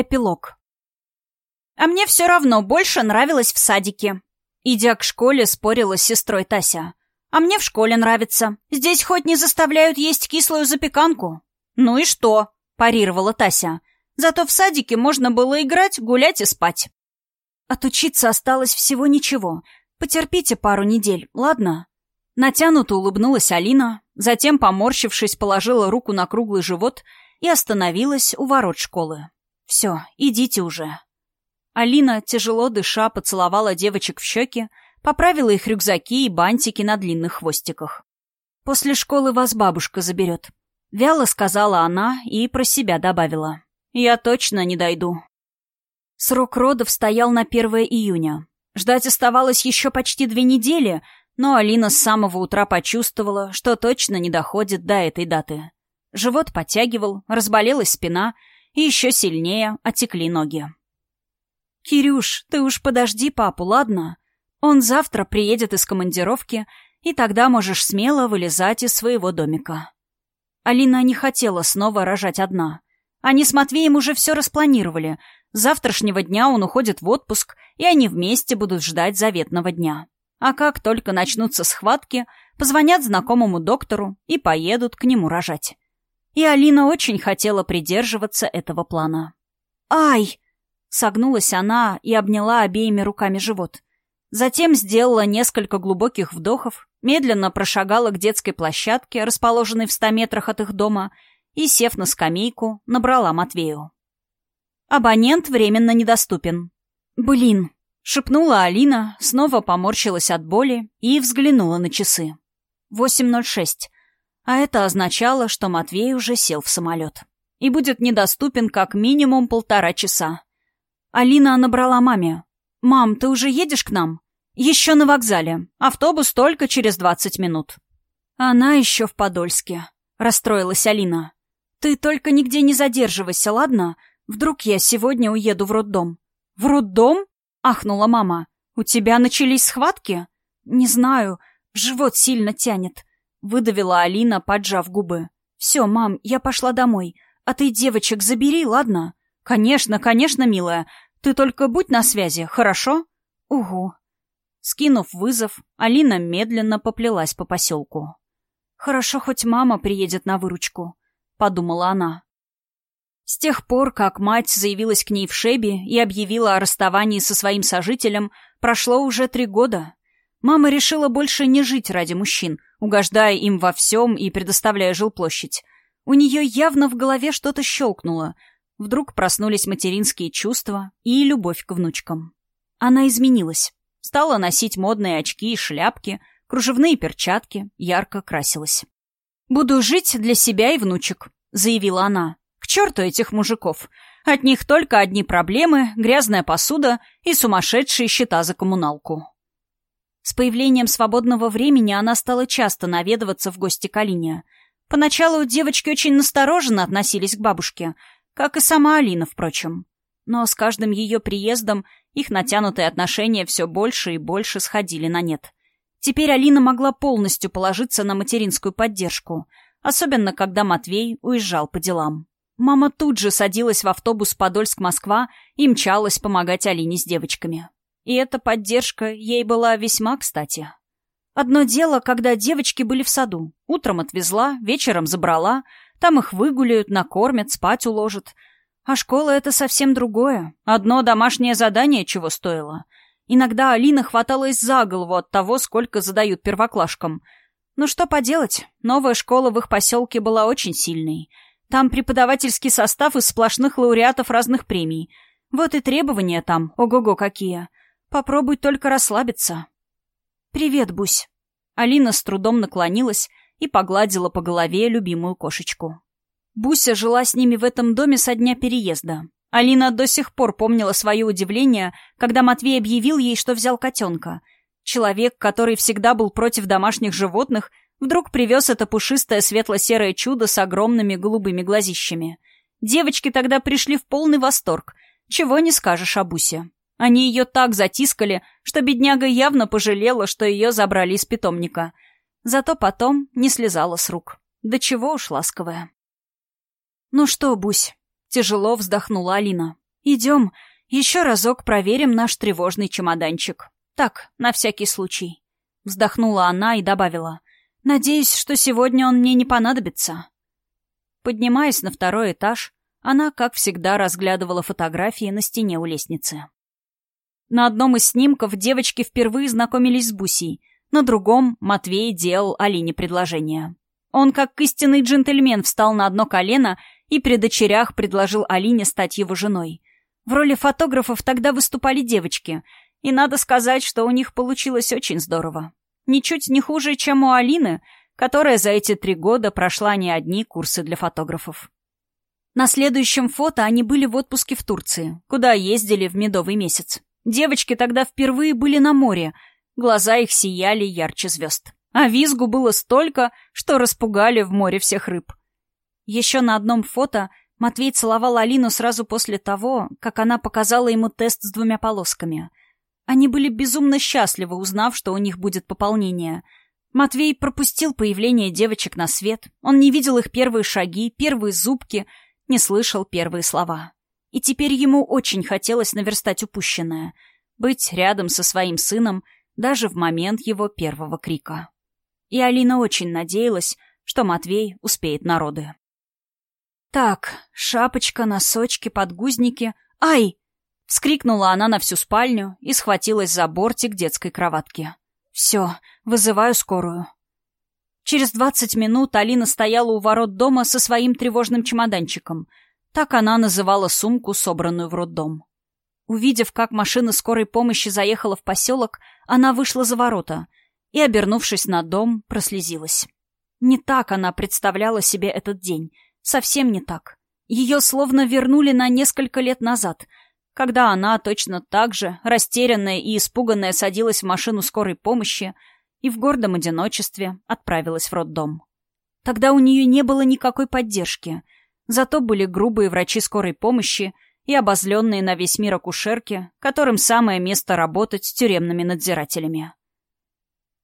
Эпилог. А мне все равно больше нравилось в садике. Идя к школе, спорила с сестрой Тася. А мне в школе нравится. Здесь хоть не заставляют есть кислую запеканку. Ну и что? парировала Тася. Зато в садике можно было играть, гулять и спать. Отучиться осталось всего ничего. Потерпите пару недель, ладно? Натянуто улыбнулась Алина, затем, поморщившись, положила руку на круглый живот и остановилась у ворот школы. «Все, идите уже». Алина, тяжело дыша, поцеловала девочек в щеки, поправила их рюкзаки и бантики на длинных хвостиках. «После школы вас бабушка заберет», — вяло сказала она и про себя добавила. «Я точно не дойду». Срок родов стоял на 1 июня. Ждать оставалось еще почти две недели, но Алина с самого утра почувствовала, что точно не доходит до этой даты. Живот подтягивал, разболелась спина, и еще сильнее отекли ноги. «Кирюш, ты уж подожди папу, ладно? Он завтра приедет из командировки, и тогда можешь смело вылезать из своего домика». Алина не хотела снова рожать одна. Они с Матвеем уже все распланировали. С завтрашнего дня он уходит в отпуск, и они вместе будут ждать заветного дня. А как только начнутся схватки, позвонят знакомому доктору и поедут к нему рожать. И Алина очень хотела придерживаться этого плана. «Ай!» — согнулась она и обняла обеими руками живот. Затем сделала несколько глубоких вдохов, медленно прошагала к детской площадке, расположенной в ста метрах от их дома, и, сев на скамейку, набрала Матвею. «Абонент временно недоступен». «Блин!» — шепнула Алина, снова поморщилась от боли и взглянула на часы. «8.06. А это означало, что Матвей уже сел в самолет. И будет недоступен как минимум полтора часа. Алина набрала маме. «Мам, ты уже едешь к нам?» «Еще на вокзале. Автобус только через двадцать минут». «Она еще в Подольске», — расстроилась Алина. «Ты только нигде не задерживайся, ладно? Вдруг я сегодня уеду в роддом». «В роддом?» — ахнула мама. «У тебя начались схватки?» «Не знаю. Живот сильно тянет. Выдавила Алина, поджав губы. «Все, мам, я пошла домой. А ты девочек забери, ладно?» «Конечно, конечно, милая. Ты только будь на связи, хорошо?» «Угу». Скинув вызов, Алина медленно поплелась по поселку. «Хорошо, хоть мама приедет на выручку», — подумала она. С тех пор, как мать заявилась к ней в Шебе и объявила о расставании со своим сожителем, прошло уже три года. Мама решила больше не жить ради мужчин, угождая им во всем и предоставляя жилплощадь. У нее явно в голове что-то щелкнуло. Вдруг проснулись материнские чувства и любовь к внучкам. Она изменилась. Стала носить модные очки и шляпки, кружевные перчатки, ярко красилась. «Буду жить для себя и внучек», — заявила она. «К черту этих мужиков! От них только одни проблемы, грязная посуда и сумасшедшие счета за коммуналку». С появлением свободного времени она стала часто наведываться в гости к Алине. Поначалу девочки очень настороженно относились к бабушке, как и сама Алина, впрочем. Но с каждым ее приездом их натянутые отношения все больше и больше сходили на нет. Теперь Алина могла полностью положиться на материнскую поддержку, особенно когда Матвей уезжал по делам. Мама тут же садилась в автобус Подольск-Москва и мчалась помогать Алине с девочками. И эта поддержка ей была весьма кстати. Одно дело, когда девочки были в саду. Утром отвезла, вечером забрала. Там их выгуляют, накормят, спать уложат. А школа — это совсем другое. Одно домашнее задание чего стоило. Иногда Алина хваталась за голову от того, сколько задают первоклашкам. Ну что поделать, новая школа в их поселке была очень сильной. Там преподавательский состав из сплошных лауреатов разных премий. Вот и требования там, ого-го какие. Попробуй только расслабиться. «Привет, Бусь». Алина с трудом наклонилась и погладила по голове любимую кошечку. Буся жила с ними в этом доме со дня переезда. Алина до сих пор помнила свое удивление, когда Матвей объявил ей, что взял котенка. Человек, который всегда был против домашних животных, вдруг привез это пушистое светло-серое чудо с огромными голубыми глазищами. Девочки тогда пришли в полный восторг. Чего не скажешь о Бусе. Они ее так затискали, что бедняга явно пожалела, что ее забрали из питомника. Зато потом не слезала с рук. Да чего уж ласковая. «Ну что, Бусь?» — тяжело вздохнула Алина. «Идем, еще разок проверим наш тревожный чемоданчик. Так, на всякий случай». Вздохнула она и добавила. «Надеюсь, что сегодня он мне не понадобится». Поднимаясь на второй этаж, она, как всегда, разглядывала фотографии на стене у лестницы. На одном из снимков девочки впервые знакомились с Бусей, на другом Матвей делал Алине предложение. Он, как истинный джентльмен, встал на одно колено и при дочерях предложил Алине стать его женой. В роли фотографов тогда выступали девочки, и надо сказать, что у них получилось очень здорово. Ничуть не хуже, чем у Алины, которая за эти три года прошла не одни курсы для фотографов. На следующем фото они были в отпуске в Турции, куда ездили в медовый месяц. Девочки тогда впервые были на море, глаза их сияли ярче звезд. А визгу было столько, что распугали в море всех рыб. Еще на одном фото Матвей целовал Алину сразу после того, как она показала ему тест с двумя полосками. Они были безумно счастливы, узнав, что у них будет пополнение. Матвей пропустил появление девочек на свет. Он не видел их первые шаги, первые зубки, не слышал первые слова. И теперь ему очень хотелось наверстать упущенное. Быть рядом со своим сыном даже в момент его первого крика. И Алина очень надеялась, что Матвей успеет народы. «Так, шапочка, носочки, подгузники. Ай!» Вскрикнула она на всю спальню и схватилась за бортик детской кроватки. «Все, вызываю скорую». Через двадцать минут Алина стояла у ворот дома со своим тревожным чемоданчиком. Так она называла сумку, собранную в роддом. Увидев, как машина скорой помощи заехала в поселок, она вышла за ворота и, обернувшись на дом, прослезилась. Не так она представляла себе этот день. Совсем не так. Ее словно вернули на несколько лет назад — когда она точно так же, растерянная и испуганная, садилась в машину скорой помощи и в гордом одиночестве отправилась в роддом. Тогда у нее не было никакой поддержки, зато были грубые врачи скорой помощи и обозленные на весь мир акушерки, которым самое место работать с тюремными надзирателями.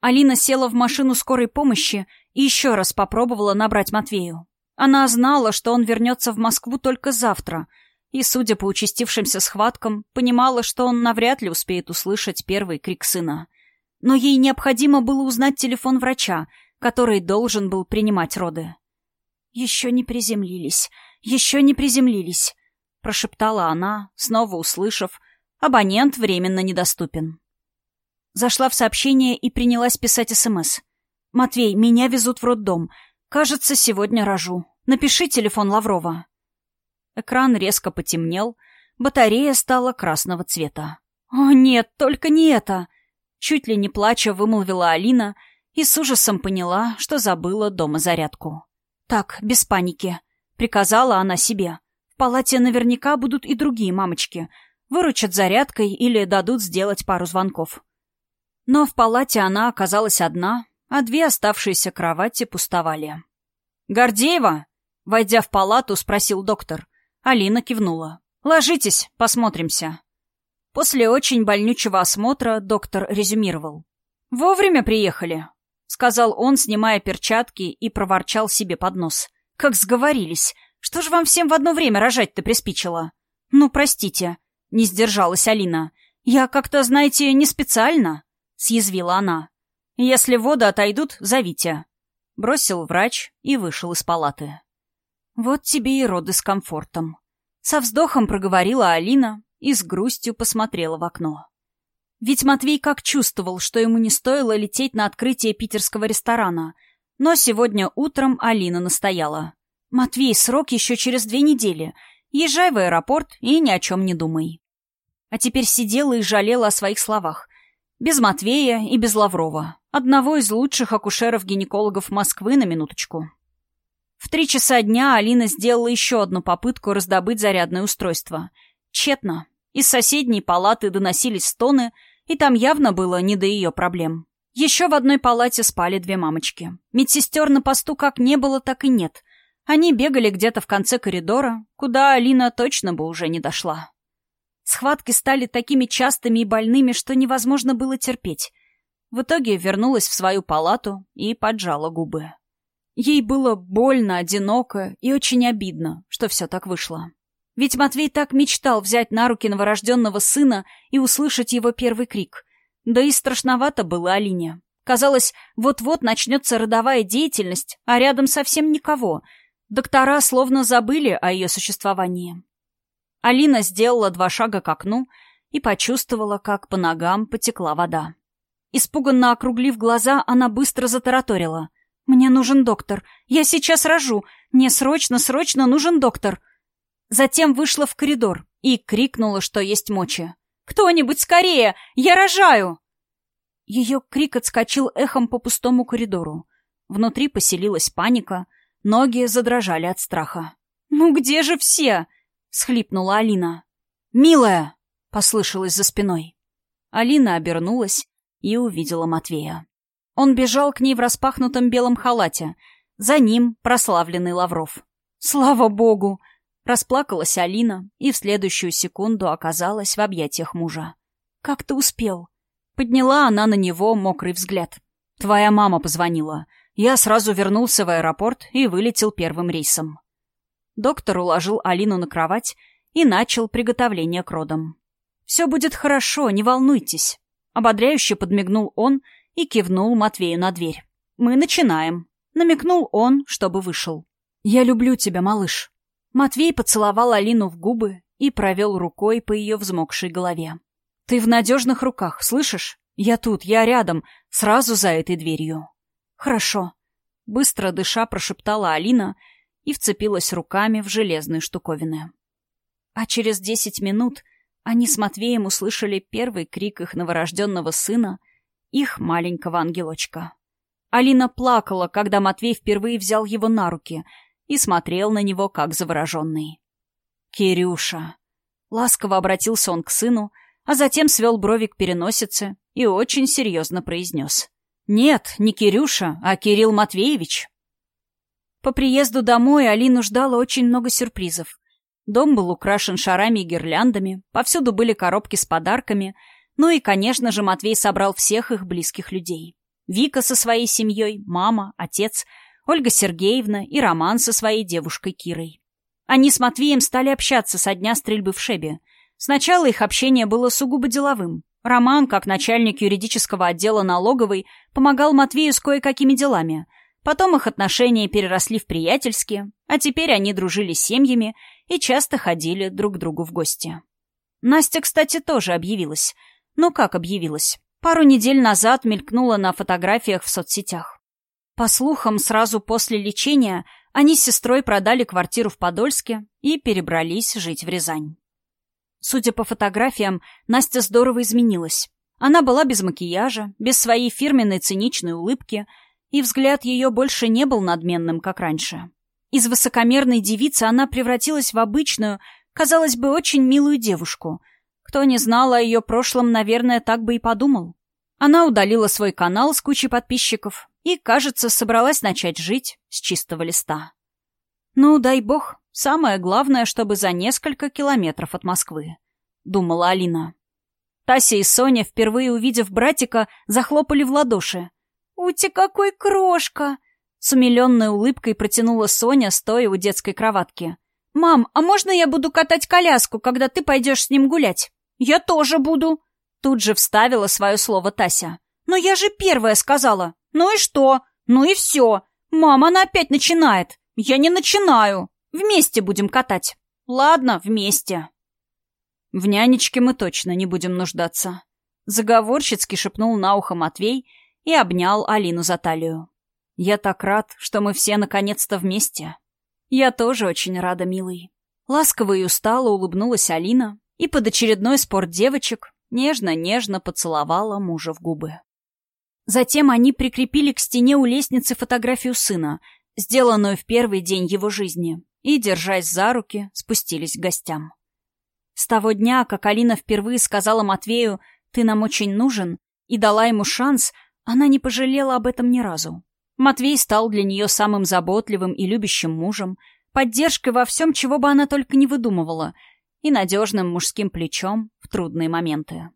Алина села в машину скорой помощи и еще раз попробовала набрать Матвею. Она знала, что он вернется в Москву только завтра — и, судя по участившимся схваткам, понимала, что он навряд ли успеет услышать первый крик сына. Но ей необходимо было узнать телефон врача, который должен был принимать роды. «Еще не приземлились, еще не приземлились», — прошептала она, снова услышав, «абонент временно недоступен». Зашла в сообщение и принялась писать СМС. «Матвей, меня везут в роддом. Кажется, сегодня рожу. Напиши телефон Лаврова». Экран резко потемнел, батарея стала красного цвета. «О, нет, только не это!» Чуть ли не плача вымолвила Алина и с ужасом поняла, что забыла дома зарядку. «Так, без паники», — приказала она себе. «В палате наверняка будут и другие мамочки. Выручат зарядкой или дадут сделать пару звонков». Но в палате она оказалась одна, а две оставшиеся кровати пустовали. «Гордеева?» — войдя в палату, спросил доктор. Алина кивнула. «Ложитесь, посмотримся». После очень больнючего осмотра доктор резюмировал. «Вовремя приехали», — сказал он, снимая перчатки и проворчал себе под нос. «Как сговорились. Что ж вам всем в одно время рожать-то приспичило?» «Ну, простите», — не сдержалась Алина. «Я как-то, знаете, не специально», — съязвила она. «Если воды отойдут, зовите», — бросил врач и вышел из палаты. Вот тебе и роды с комфортом. Со вздохом проговорила Алина и с грустью посмотрела в окно. Ведь Матвей как чувствовал, что ему не стоило лететь на открытие питерского ресторана. Но сегодня утром Алина настояла. «Матвей, срок еще через две недели. Езжай в аэропорт и ни о чем не думай». А теперь сидела и жалела о своих словах. Без Матвея и без Лаврова. Одного из лучших акушеров-гинекологов Москвы на минуточку. В три часа дня Алина сделала еще одну попытку раздобыть зарядное устройство. Тщетно. Из соседней палаты доносились стоны, и там явно было не до ее проблем. Еще в одной палате спали две мамочки. Медсестер на посту как не было, так и нет. Они бегали где-то в конце коридора, куда Алина точно бы уже не дошла. Схватки стали такими частыми и больными, что невозможно было терпеть. В итоге вернулась в свою палату и поджала губы. Ей было больно, одиноко и очень обидно, что все так вышло. Ведь Матвей так мечтал взять на руки новорожденного сына и услышать его первый крик. Да и страшновато было Алине. Казалось, вот-вот начнется родовая деятельность, а рядом совсем никого. Доктора словно забыли о ее существовании. Алина сделала два шага к окну и почувствовала, как по ногам потекла вода. Испуганно округлив глаза, она быстро затараторила. «Мне нужен доктор. Я сейчас рожу. Мне срочно, срочно нужен доктор». Затем вышла в коридор и крикнула, что есть мочи. «Кто-нибудь скорее! Я рожаю!» Ее крик отскочил эхом по пустому коридору. Внутри поселилась паника, ноги задрожали от страха. «Ну где же все?» — схлипнула Алина. «Милая!» — послышалось за спиной. Алина обернулась и увидела Матвея. Он бежал к ней в распахнутом белом халате. За ним прославленный Лавров. «Слава богу!» — расплакалась Алина и в следующую секунду оказалась в объятиях мужа. «Как ты успел?» Подняла она на него мокрый взгляд. «Твоя мама позвонила. Я сразу вернулся в аэропорт и вылетел первым рейсом». Доктор уложил Алину на кровать и начал приготовление к родам. «Все будет хорошо, не волнуйтесь», — ободряюще подмигнул он и кивнул Матвею на дверь. «Мы начинаем», — намекнул он, чтобы вышел. «Я люблю тебя, малыш». Матвей поцеловал Алину в губы и провел рукой по ее взмокшей голове. «Ты в надежных руках, слышишь? Я тут, я рядом, сразу за этой дверью». «Хорошо», — быстро дыша прошептала Алина и вцепилась руками в железные штуковины. А через десять минут они с Матвеем услышали первый крик их новорожденного сына, их маленького ангелочка. Алина плакала, когда Матвей впервые взял его на руки и смотрел на него, как завороженный. «Кирюша!» Ласково обратился он к сыну — а затем свел брови к переносице и очень серьезно произнес. «Нет, не Кирюша, а Кирилл Матвеевич». По приезду домой Алину ждало очень много сюрпризов. Дом был украшен шарами и гирляндами, повсюду были коробки с подарками, ну и, конечно же, Матвей собрал всех их близких людей. Вика со своей семьей, мама, отец, Ольга Сергеевна и Роман со своей девушкой Кирой. Они с Матвеем стали общаться со дня стрельбы в Шебе. Сначала их общение было сугубо деловым. Роман, как начальник юридического отдела налоговой, помогал Матвею с кое-какими делами. Потом их отношения переросли в приятельские, а теперь они дружили с семьями и часто ходили друг к другу в гости. Настя, кстати, тоже объявилась. Ну как объявилась? Пару недель назад мелькнула на фотографиях в соцсетях. По слухам, сразу после лечения они с сестрой продали квартиру в Подольске и перебрались жить в Рязань. Судя по фотографиям, Настя здорово изменилась. Она была без макияжа, без своей фирменной циничной улыбки, и взгляд ее больше не был надменным, как раньше. Из высокомерной девицы она превратилась в обычную, казалось бы, очень милую девушку. Кто не знал о ее прошлом, наверное, так бы и подумал. Она удалила свой канал с кучей подписчиков и, кажется, собралась начать жить с чистого листа. Ну, дай бог, Самое главное, чтобы за несколько километров от Москвы, думала Алина. Тася и Соня, впервые увидев братика, захлопали в ладоши. «Ути, какой крошка!» С умиленной улыбкой протянула Соня, стоя у детской кроватки. «Мам, а можно я буду катать коляску, когда ты пойдешь с ним гулять?» «Я тоже буду!» Тут же вставила свое слово Тася. «Но я же первая сказала!» «Ну и что? Ну и все! Мама, она опять начинает!» «Я не начинаю!» Вместе будем катать. Ладно, вместе. В нянечке мы точно не будем нуждаться. Заговорщицки шепнул на ухо Матвей и обнял Алину за талию. Я так рад, что мы все наконец-то вместе. Я тоже очень рада, милый. Ласково и устало улыбнулась Алина и под очередной спор девочек нежно-нежно поцеловала мужа в губы. Затем они прикрепили к стене у лестницы фотографию сына, сделанную в первый день его жизни, и, держась за руки, спустились к гостям. С того дня, как Алина впервые сказала Матвею «ты нам очень нужен» и дала ему шанс, она не пожалела об этом ни разу. Матвей стал для нее самым заботливым и любящим мужем, поддержкой во всем, чего бы она только не выдумывала, и надежным мужским плечом в трудные моменты.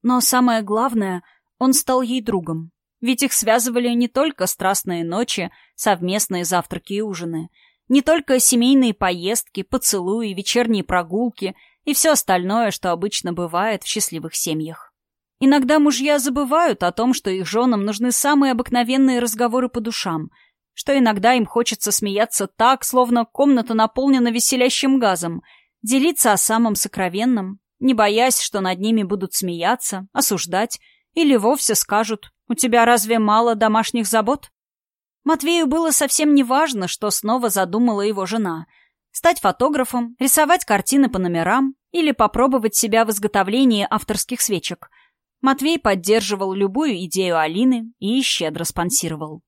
Но самое главное, он стал ей другом, ведь их связывали не только страстные ночи, совместные завтраки и ужины — Не только семейные поездки, поцелуи, вечерние прогулки и все остальное, что обычно бывает в счастливых семьях. Иногда мужья забывают о том, что их женам нужны самые обыкновенные разговоры по душам, что иногда им хочется смеяться так, словно комната наполнена веселящим газом, делиться о самом сокровенном, не боясь, что над ними будут смеяться, осуждать или вовсе скажут «У тебя разве мало домашних забот?» Матвею было совсем не важно, что снова задумала его жена. Стать фотографом, рисовать картины по номерам или попробовать себя в изготовлении авторских свечек. Матвей поддерживал любую идею Алины и щедро спонсировал.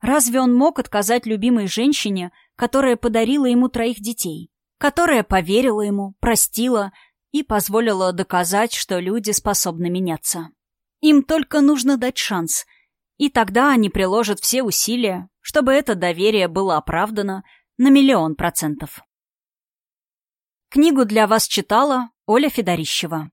Разве он мог отказать любимой женщине, которая подарила ему троих детей, которая поверила ему, простила и позволила доказать, что люди способны меняться? Им только нужно дать шанс — и тогда они приложат все усилия, чтобы это доверие было оправдано на миллион процентов. Книгу для вас читала Оля Федорищева.